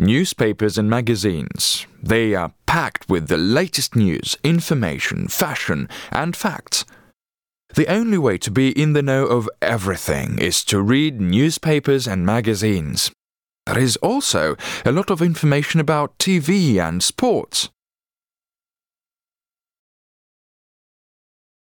Newspapers and magazines. They are packed with the latest news, information, fashion, and facts. The only way to be in the know of everything is to read newspapers and magazines. There is also a lot of information about TV and sports.